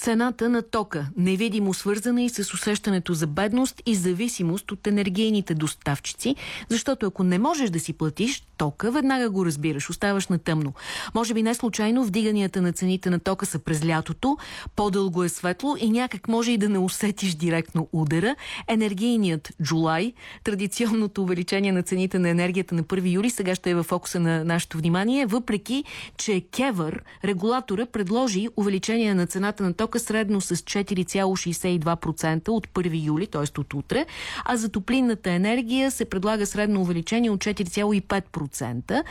цената на тока, невидимо свързана и с усещането за бедност и зависимост от енергийните доставчици, защото ако не можеш да си платиш тока, веднага го разбираш, оставаш на тъмно. Може би не случайно вдиганията на цените на тока са през лятото, по-дълго е светло и някак може и да не усетиш директно удара. Енергийният Джулай, традиционното увеличение на цените на енергията на 1 юли, сега ще е в фокуса на нашето внимание, въпреки, че Кевър, регулатора, предложи увеличение на цената на тока средно с 4,62% от 1 юли, т.е. от утре, а за топлинната енергия се предлага средно увеличение от 4,5%.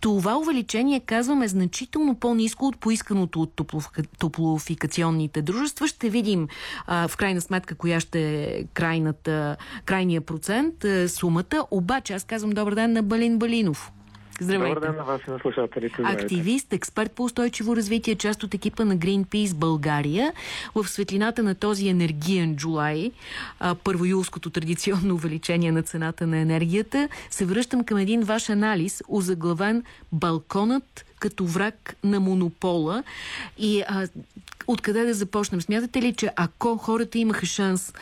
Това увеличение, казваме, значително по-низко от поисканото от топлофикационните дружества. Ще видим а, в крайна сметка коя ще е крайната, крайния процент, а, сумата. Обаче аз казвам добър ден на Балин Балинов. Здравейте. Добър ден на вас и на слушателите. Активист, експерт по устойчиво развитие, част от екипа на Greenpeace България. В светлината на този енергиен джулай, първоюлското традиционно увеличение на цената на енергията, се връщам към един ваш анализ, озаглавен «Балконът като враг на монопола». И а, откъде да започнем? Смятате ли, че ако хората имаха шанс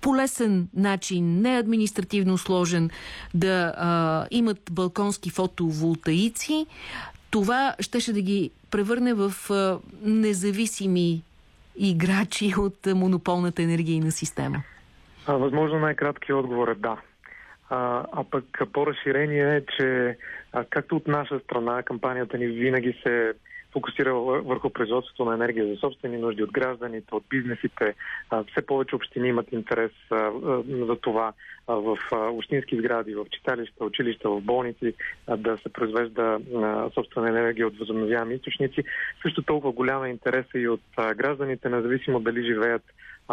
по лесен начин, не административно сложен, да а, имат балконски фотоволтаици, това щеше да ги превърне в а, независими играчи от а, монополната енергийна система? А, възможно най-краткият отговор е да. А, а пък по-разширение е, че а, както от наша страна кампанията ни винаги се фокусира върху производството на енергия за собствени нужди от гражданите, от бизнесите. Все повече общини имат интерес за това в общински сгради, в читалища, училища, в болници да се произвежда собствена енергия от възобновяеми източници. Също толкова голяма интерес и от гражданите, независимо дали живеят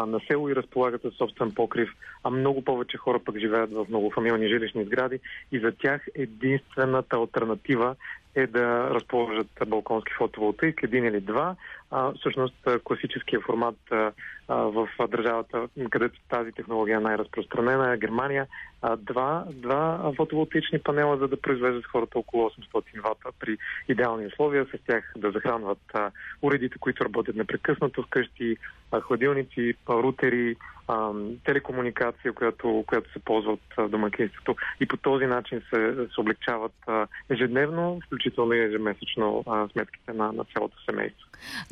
на село и разполагат със собствен покрив, а много повече хора пък живеят в многофамилни жилищни сгради и за тях единствената альтернатива е да разположат балконски фотоволтаик, един или два. А, всъщност класическия формат а, в държавата, където тази технология е най-разпространена, е Германия. А, два, два фотоволтаични панела, за да произвеждат хората около 800 вата при идеални условия, с тях да захранват а, уредите, които работят непрекъснато вкъщи, а, хладилници, рутери, а, телекомуникация, която, която се ползва от домакинството и по този начин се, се облегчават а, ежедневно, включително и ежемесечно а, сметките на, на цялото семейство.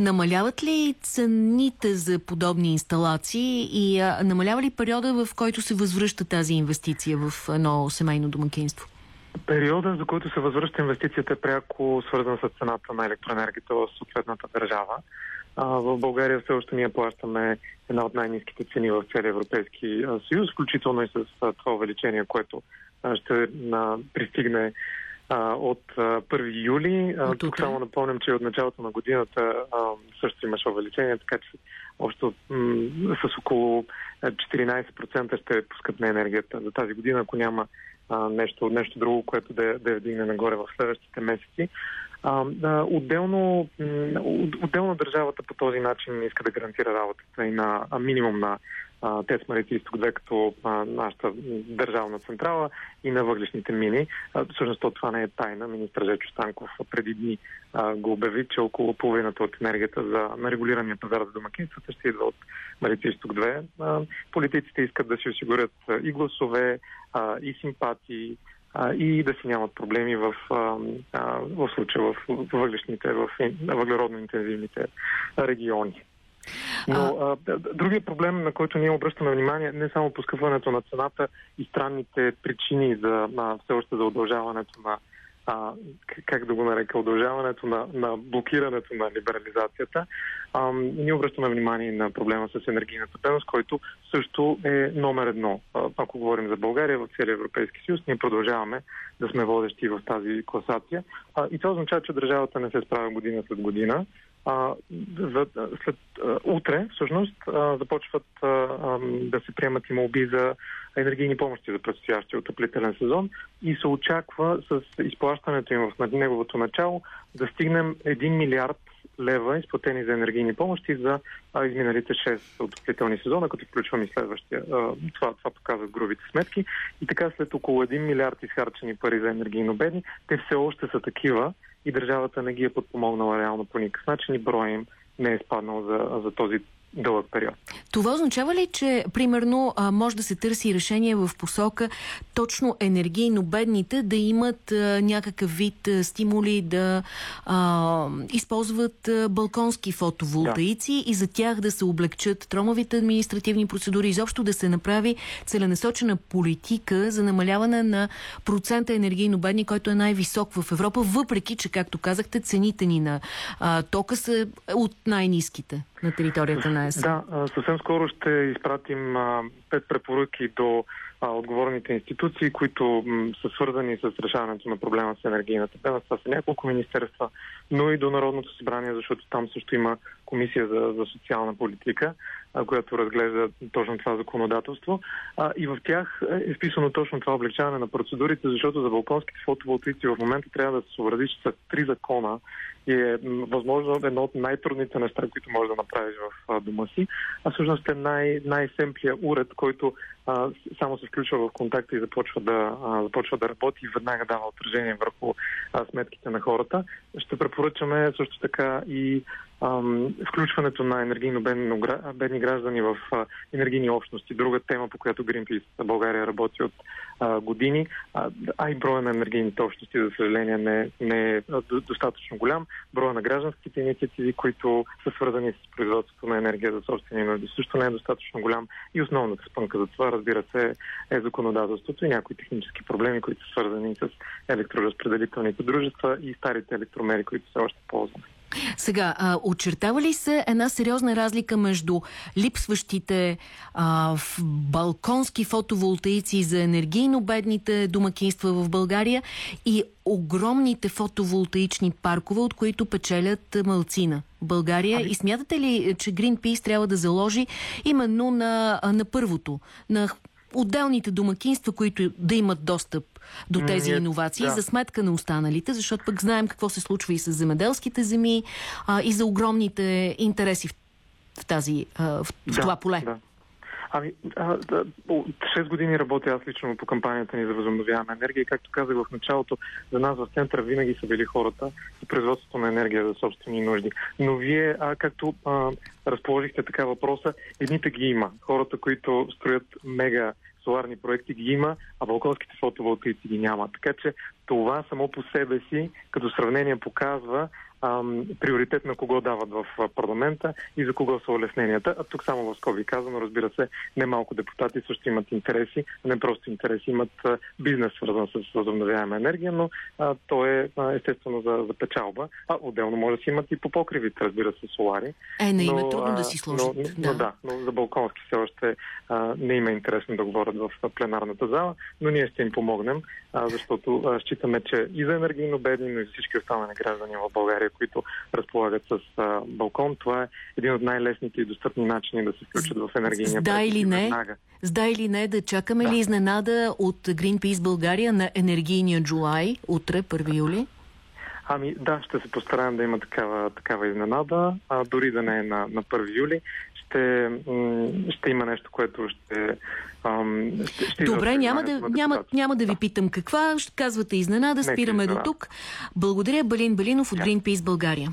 Намаляват ли цените за подобни инсталации и а, намалява ли периода, в който се възвръща тази инвестиция в едно семейно домакинство? Периода, за който се възвръща инвестицията е пряко свързан с цената на електроенергията в съответната държава. А, в България все още ние плащаме една от най-низките цени в целия Европейски съюз, включително и с това увеличение, което ще пристигне а, от а, 1 юли. А, тук само напомням, че от началото на годината а, също имаше увеличение, така че общо м- с около 14% ще пускат на енергията за тази година, ако няма а, нещо, нещо друго, което да, да я вдигне нагоре в следващите месеци. А, отделно, отделно държавата по този начин иска да гарантира работата и на а, минимум на ТЕЦ Марица Изток 2 като а, нашата държавна централа и на въглишните мини. Всъщност това не е тайна. Министър Жечо Станков преди дни а, го обяви, че около половината от енергията за, на регулирания пазар за домакинствата ще идва от Марица Изток 2. А, политиците искат да си осигурят и гласове, а, и симпатии, и да си нямат проблеми в, в случая в в въглеродно интензивните региони. Но а, другия проблем, на който ние обръщаме внимание, не само поскъпването на цената и странните причини за а, все още за удължаването на а, как да го нарека, удължаването на, на блокирането на либерализацията. А, ние обръщаме внимание на проблема с енергийната бедност, който също е номер едно. Ако говорим за България в целия Европейски съюз, ние продължаваме да сме водещи в тази класация. А, и това означава, че държавата не се справя година след година а, за, след а, утре всъщност а, започват а, а, да се приемат и молби за енергийни помощи за предстоящия отоплителен сезон и се очаква с изплащането им в неговото начало да стигнем 1 милиард лева изплатени за енергийни помощи за а, изминалите 6 отоплителни сезона, като включвам и следващия. А, това, това показват грубите сметки. И така след около 1 милиард изхарчени пари за енергийно бедни, те все още са такива и държавата не ги е подпомогнала реално по никакъв начин и броя им не е спаднал за, за този дълъг период. Това означава ли, че примерно може да се търси решение в посока точно енергийно бедните да имат някакъв вид стимули да а, използват балконски фотоволтаици да. и за тях да се облегчат тромовите административни процедури, изобщо да се направи целенасочена политика за намаляване на процента енергийно бедни, който е най-висок в Европа, въпреки, че, както казахте, цените ни на а, тока са от най-низките на територията на ЕС. Да, съвсем скоро ще изпратим пет препоръки до а, отговорните институции, които м, са свързани с решаването на проблема с енергийната бедност. Това са няколко министерства, но и до Народното събрание, защото там също има комисия за, за социална политика, а, която разглежда точно това законодателство. А, и в тях е вписано точно това облегчаване на процедурите, защото за балконските фотоволтици в момента трябва да се съобрази с три закона и е възможно едно от най-трудните неща, които можеш да направиш в дома си, а всъщност е най- най-семплия уред, който а, само се включва в контакта и започва да, а, започва да работи и веднага дава отражение върху а, сметките на хората. Ще препоръчаме също така и включването на енергийно бедни граждани в енергийни общности. Друга тема, по която Greenpeace България работи от а, години, а, а и броя на енергийните общности, за съжаление, не, не е достатъчно голям. Броя на гражданските инициативи, които са свързани с производството на енергия за собствени нужди, също не е достатъчно голям. И основната спънка за това, разбира се, е законодателството и някои технически проблеми, които са свързани с електроразпределителните дружества и старите електромери, които все още ползваме. Сега, а, очертава ли се една сериозна разлика между липсващите а, в балконски фотоволтаици за енергийно бедните домакинства в България и огромните фотоволтаични паркове, от които печелят малцина България? Ами... И смятате ли, че Greenpeace трябва да заложи именно на, на първото, на отделните домакинства, които да имат достъп до тези Ние, иновации, да. за сметка на останалите, защото пък знаем какво се случва и с земеделските земи, а, и за огромните интереси в, в, тази, а, в, в да, това поле. Да. Ами, а, да, 6 години работя аз лично по кампанията ни за възобновяема енергия и както казах в началото, за нас в центъра винаги са били хората и производството на енергия за собствени нужди. Но вие, а, както а, разположихте така въпроса, едните ги има. Хората, които строят мега соларни проекти ги има, а балконските фотоволтаици ги няма. Така че това само по себе си, като сравнение показва, ам, приоритет на кого дават в парламента и за кого са улесненията. А тук само в скоби казано, разбира се, немалко депутати също имат интереси, не просто интереси, имат бизнес свързан с възобновяема енергия, но а, то е а, естествено за, за печалба. А отделно може да си имат и по покривите, разбира се, солари. Е, не има трудно да си сложат. Но, да. но да, но за балконски все още а, не има интересно да говорят в пленарната зала, но ние ще им помогнем, а, защото а, считаме, че и за енергийно бедни, но и всички останали граждани в България, които разполагат с а, балкон. Това е един от най-лесните и достъпни начини да се включат в енергийния да или не? Сда или не да чакаме да. ли изненада от Greenpeace България на енергийния Джулай утре, 1 юли? Ами да, ще се постараем да има такава, такава изненада, а дори да не е на, на 1 юли. Ще, ще има нещо, което ще ще, ще Добре, няма да, няма, няма да ви питам каква. Ще казвате изненада. Спираме до тук. Благодаря Балин Балинов от Greenpeace България.